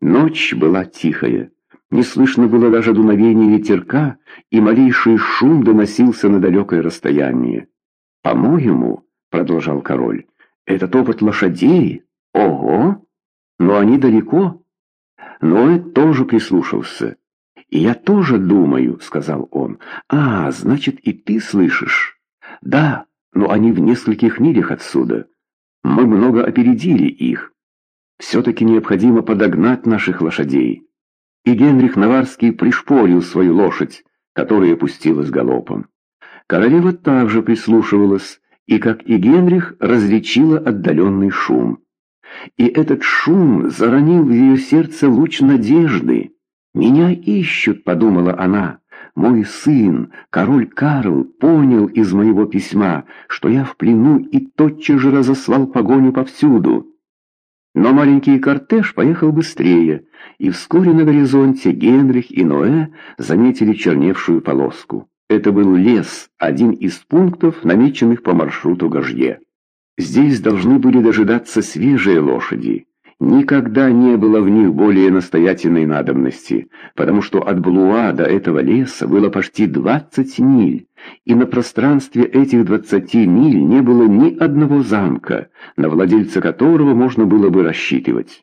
Ночь была тихая. Не слышно было даже дуновения ветерка, и малейший шум доносился на далекое расстояние. «По-моему», — продолжал король, — «это топот лошадей. Ого! Но они далеко». Ноэ тоже прислушался. «И я тоже думаю», — сказал он. «А, значит, и ты слышишь?» «Да, но они в нескольких милях отсюда. Мы много опередили их. Все-таки необходимо подогнать наших лошадей» и Генрих Наварский пришпорил свою лошадь, которая пустилась галопом. Королева также прислушивалась, и, как и Генрих, различила отдаленный шум. И этот шум заронил в ее сердце луч надежды. «Меня ищут», — подумала она. «Мой сын, король Карл, понял из моего письма, что я в плену и тотчас же разослал погоню повсюду». Но маленький кортеж поехал быстрее, и вскоре на горизонте Генрих и Ноэ заметили черневшую полоску. Это был лес, один из пунктов, намеченных по маршруту Гожье. Здесь должны были дожидаться свежие лошади. Никогда не было в них более настоятельной надобности, потому что от Блуа до этого леса было почти 20 миль, и на пространстве этих 20 миль не было ни одного замка, на владельца которого можно было бы рассчитывать.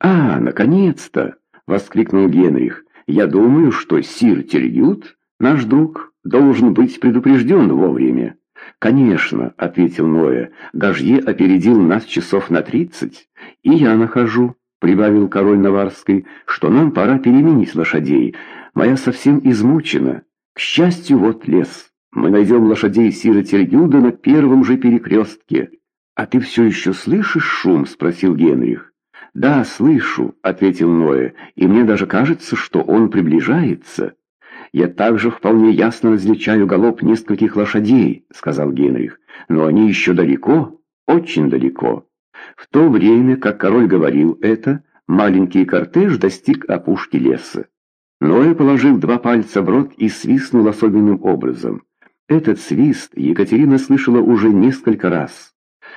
«А, наконец-то!» — воскликнул Генрих. «Я думаю, что сир Тельют, наш друг, должен быть предупрежден вовремя». «Конечно», — ответил Ноя, — «Гажье опередил нас часов на тридцать, и я нахожу». — прибавил король Наварский, — что нам пора переменить лошадей. Моя совсем измучена. К счастью, вот лес. Мы найдем лошадей Сира Тельюда на первом же перекрестке. А ты все еще слышишь шум? — спросил Генрих. Да, слышу, — ответил Ноэ, — и мне даже кажется, что он приближается. «Я также вполне ясно различаю галоп нескольких лошадей», — сказал Генрих. «Но они еще далеко, очень далеко». В то время, как король говорил это, маленький кортеж достиг опушки леса. Ноэ положил два пальца в рот и свистнул особенным образом. Этот свист Екатерина слышала уже несколько раз.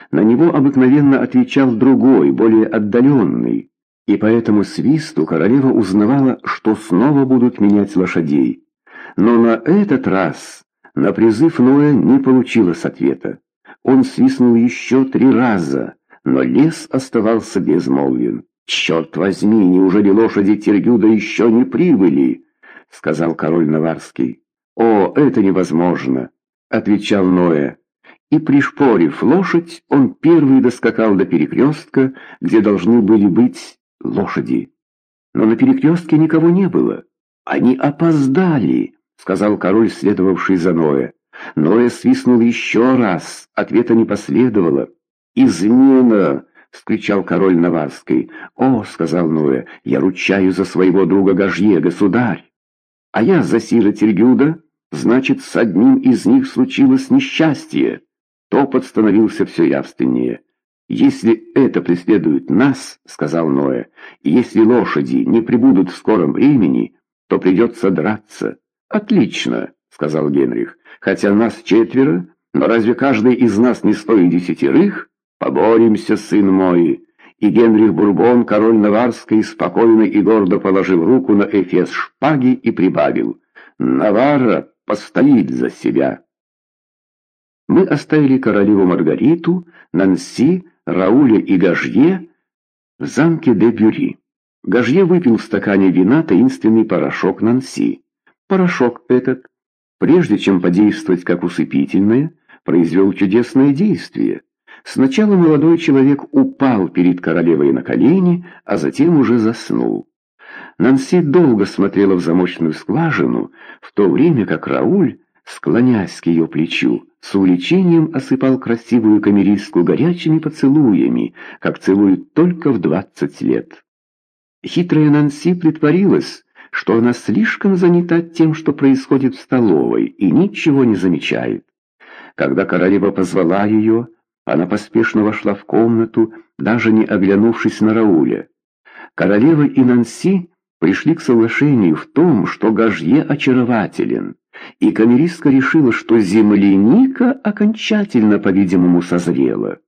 На него обыкновенно отвечал другой, более отдаленный, и по этому свисту королева узнавала, что снова будут менять лошадей. Но на этот раз на призыв Ноя не получилось ответа. Он свистнул еще три раза, но лес оставался безмолвен. «Черт возьми, неужели лошади Тергюда еще не прибыли?» — сказал король Наварский. «О, это невозможно!» — отвечал Ноя. И, пришпорив лошадь, он первый доскакал до перекрестка, где должны были быть лошади. Но на перекрестке никого не было. Они опоздали. — сказал король, следовавший за Ноя. Ноя свистнул еще раз, ответа не последовало. «Измена!» — вскричал король Наварской. «О!» — сказал Ноя, — «я ручаю за своего друга Гажье, государь!» «А я за Сира Тельгюда, значит, с одним из них случилось несчастье!» Топот становился все явственнее. «Если это преследует нас, — сказал Ноя, — если лошади не прибудут в скором времени, то придется драться». «Отлично», — сказал Генрих. «Хотя нас четверо, но разве каждый из нас не стоит десятерых? Поборемся, сын мой». И Генрих Бурбон, король Наварской, спокойно и гордо положил руку на эфес шпаги и прибавил. «Навара постоит за себя». Мы оставили королеву Маргариту, Нанси, Рауля и Гажье в замке де Бюри. Гажье выпил в стакане вина таинственный порошок Нанси. Порошок этот, прежде чем подействовать как усыпительное, произвел чудесное действие. Сначала молодой человек упал перед королевой на колени, а затем уже заснул. Нанси долго смотрела в замочную скважину, в то время как Рауль, склонясь к ее плечу, с увлечением осыпал красивую камеристку горячими поцелуями, как целуют только в двадцать лет. Хитрая Нанси притворилась, что она слишком занята тем, что происходит в столовой, и ничего не замечает. Когда королева позвала ее, она поспешно вошла в комнату, даже не оглянувшись на Рауля. Королева и Нанси пришли к соглашению в том, что Гажье очарователен, и камеристка решила, что земляника окончательно, по-видимому, созрела.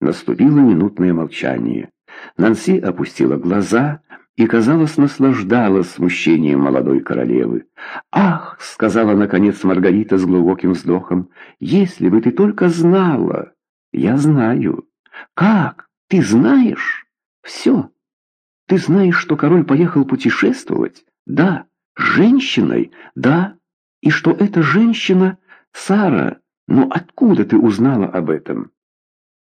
Наступило минутное молчание. Нанси опустила глаза, и, казалось, наслаждалась смущением молодой королевы. «Ах!» — сказала, наконец, Маргарита с глубоким вздохом. «Если бы ты только знала!» «Я знаю». «Как? Ты знаешь?» «Все. Ты знаешь, что король поехал путешествовать?» «Да». «Женщиной?» «Да». «И что эта женщина Сара?» «Но откуда ты узнала об этом?»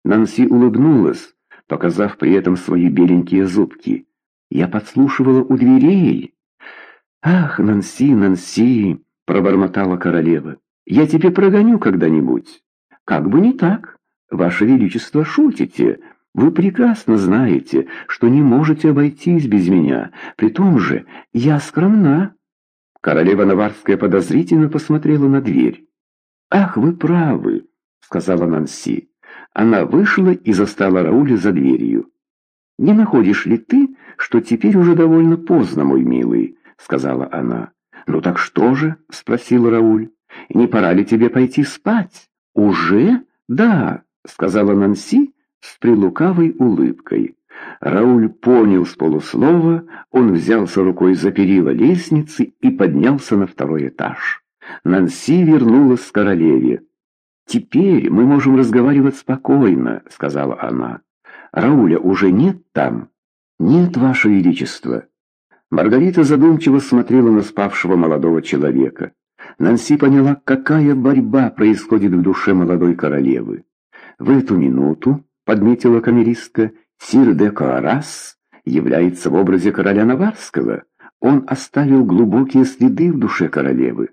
Нанси улыбнулась, показав при этом свои беленькие зубки. Я подслушивала у дверей. «Ах, Нанси, Нанси!» — пробормотала королева. «Я тебе прогоню когда-нибудь». «Как бы не так. Ваше Величество, шутите. Вы прекрасно знаете, что не можете обойтись без меня. При том же я скромна». Королева Наварская подозрительно посмотрела на дверь. «Ах, вы правы», — сказала Нанси. Она вышла и застала Рауля за дверью. «Не находишь ли ты, что теперь уже довольно поздно, мой милый?» — сказала она. «Ну так что же?» — спросил Рауль. «Не пора ли тебе пойти спать?» «Уже? Да», — сказала Нанси с прилукавой улыбкой. Рауль понял с полуслова, он взялся рукой за перила лестницы и поднялся на второй этаж. Нанси вернулась к королеве. «Теперь мы можем разговаривать спокойно», — сказала она. «Рауля уже нет там?» «Нет, Ваше Величество». Маргарита задумчиво смотрела на спавшего молодого человека. Нанси поняла, какая борьба происходит в душе молодой королевы. В эту минуту, подметила камеристка, Сир де Коарас является в образе короля Наварского. Он оставил глубокие следы в душе королевы.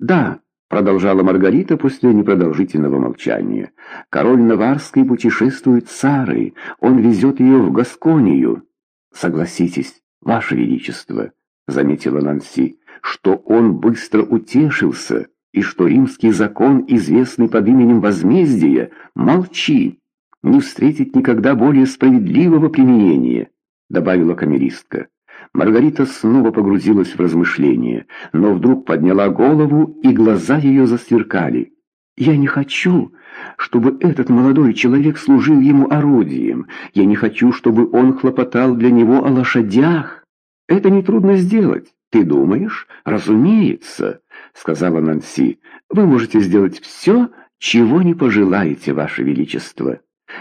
Да, продолжала Маргарита после непродолжительного молчания. «Король Наварский путешествует с Сарой, он везет ее в Гасконию». «Согласитесь, Ваше Величество», — заметила Нанси, «что он быстро утешился, и что римский закон, известный под именем возмездия, молчи, не встретит никогда более справедливого применения», — добавила камеристка. Маргарита снова погрузилась в размышления, но вдруг подняла голову, и глаза ее засверкали. «Я не хочу, чтобы этот молодой человек служил ему орудием. Я не хочу, чтобы он хлопотал для него о лошадях. Это нетрудно сделать. Ты думаешь? Разумеется», — сказала Нанси. «Вы можете сделать все, чего не пожелаете, Ваше Величество».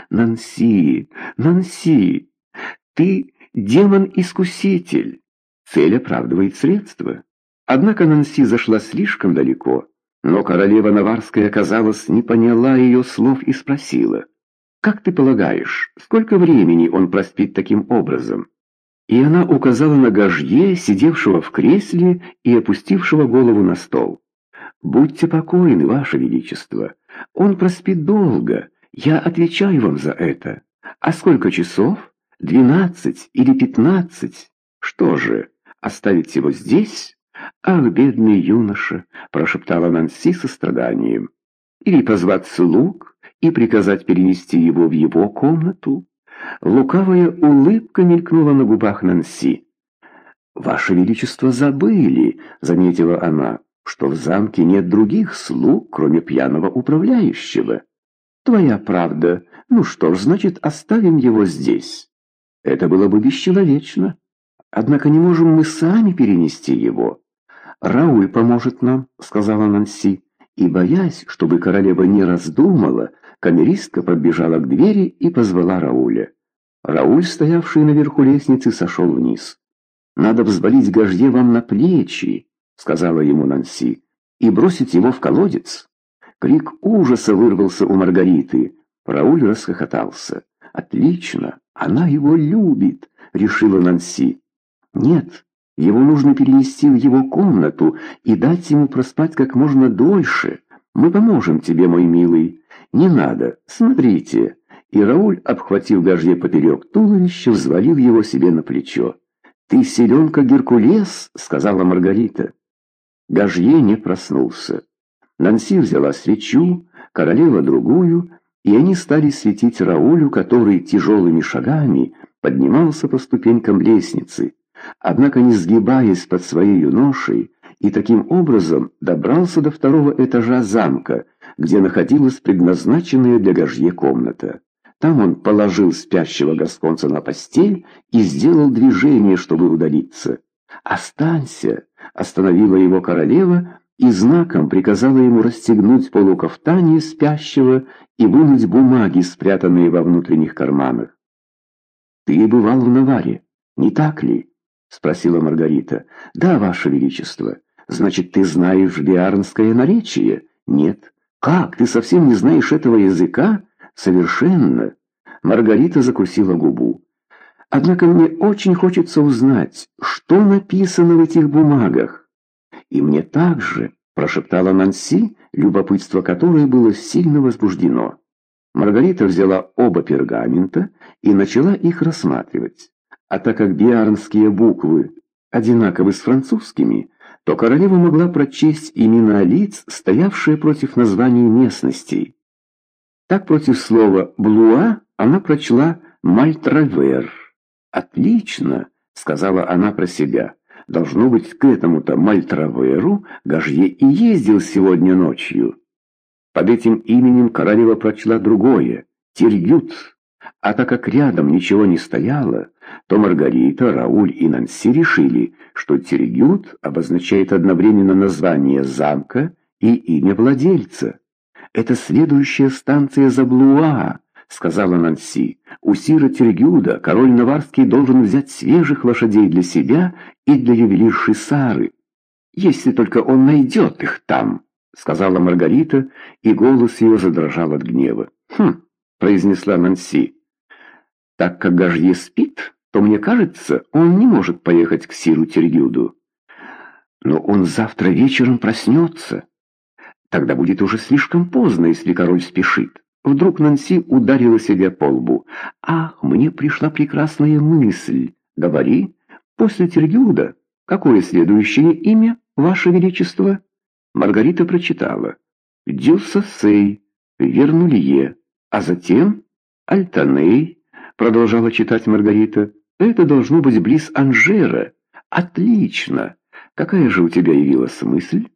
«Нанси, Нанси, ты демон-искуситель. Цель оправдывает средства. Однако Нанси зашла слишком далеко, но королева Наварская, казалось, не поняла ее слов и спросила, «Как ты полагаешь, сколько времени он проспит таким образом?» И она указала на Гажье, сидевшего в кресле и опустившего голову на стол. «Будьте покойны, Ваше Величество, он проспит долго, я отвечаю вам за это. А сколько часов?» Двенадцать или пятнадцать? Что же, оставить его здесь? Ах, бедный юноша, прошептала Нанси со страданием. Или позвать слуг и приказать перенести его в его комнату? Лукавая улыбка мелькнула на губах Нанси. «Ваше Величество забыли», — заметила она, — «что в замке нет других слуг, кроме пьяного управляющего». «Твоя правда. Ну что ж, значит, оставим его здесь». Это было бы бесчеловечно. Однако не можем мы сами перенести его. Рауль поможет нам, сказала Нанси. И, боясь, чтобы королева не раздумала, камеристка подбежала к двери и позвала Рауля. Рауль, стоявший наверху лестницы, сошел вниз. «Надо взвалить Гажье вам на плечи», — сказала ему Нанси, — «и бросить его в колодец». Крик ужаса вырвался у Маргариты. Рауль расхохотался. «Отлично! Она его любит!» — решила Нанси. «Нет, его нужно перенести в его комнату и дать ему проспать как можно дольше. Мы поможем тебе, мой милый. Не надо, смотрите». И Рауль, обхватив Гажье поперек туловища, взвалил его себе на плечо. «Ты силен, как Геркулес», — сказала Маргарита. Гажье не проснулся. Нанси взяла свечу, королева другую, и они стали светить Раулю, который тяжелыми шагами поднимался по ступенькам лестницы, однако не сгибаясь под своей ношей, и таким образом добрался до второго этажа замка, где находилась предназначенная для Гажье комната. Там он положил спящего гасконца на постель и сделал движение, чтобы удалиться. «Останься!» — остановила его королева и знаком приказала ему расстегнуть полукафтание спящего и вынуть бумаги, спрятанные во внутренних карманах. «Ты бывал в Наваре, не так ли?» — спросила Маргарита. «Да, Ваше Величество. Значит, ты знаешь биарнское наречие?» «Нет». «Как? Ты совсем не знаешь этого языка?» «Совершенно». Маргарита закусила губу. «Однако мне очень хочется узнать, что написано в этих бумагах». «И мне также», — прошептала Нанси, любопытство которой было сильно возбуждено. Маргарита взяла оба пергамента и начала их рассматривать. А так как биарнские буквы одинаковы с французскими, то королева могла прочесть имена лиц, стоявшие против названий местностей. Так против слова «блуа» она прочла «мальтравер». «Отлично!» — сказала она про себя. «Должно быть, к этому-то мальтраверу Гажье и ездил сегодня ночью». Под этим именем королева прочла другое — Тиргют. А так как рядом ничего не стояло, то Маргарита, Рауль и Нанси решили, что Тиргют обозначает одновременно название замка и имя владельца. «Это следующая станция Заблуа», — сказала Нанси. «У Сира Тиргюда король Наварский должен взять свежих лошадей для себя и для ювелирши Сары, если только он найдет их там». — сказала Маргарита, и голос ее задрожал от гнева. «Хм», — произнесла Нанси, — «так как Гажье спит, то, мне кажется, он не может поехать к Сиру Тергюду. Но он завтра вечером проснется. Тогда будет уже слишком поздно, если король спешит». Вдруг Нанси ударила себя по лбу. «Ах, мне пришла прекрасная мысль. Говори, после Тергюда, какое следующее имя, Ваше Величество?» Маргарита прочитала «Дюссосей», «Вернулье», а затем «Альтаней», продолжала читать Маргарита. «Это должно быть близ Анжера. Отлично! Какая же у тебя явилась мысль?»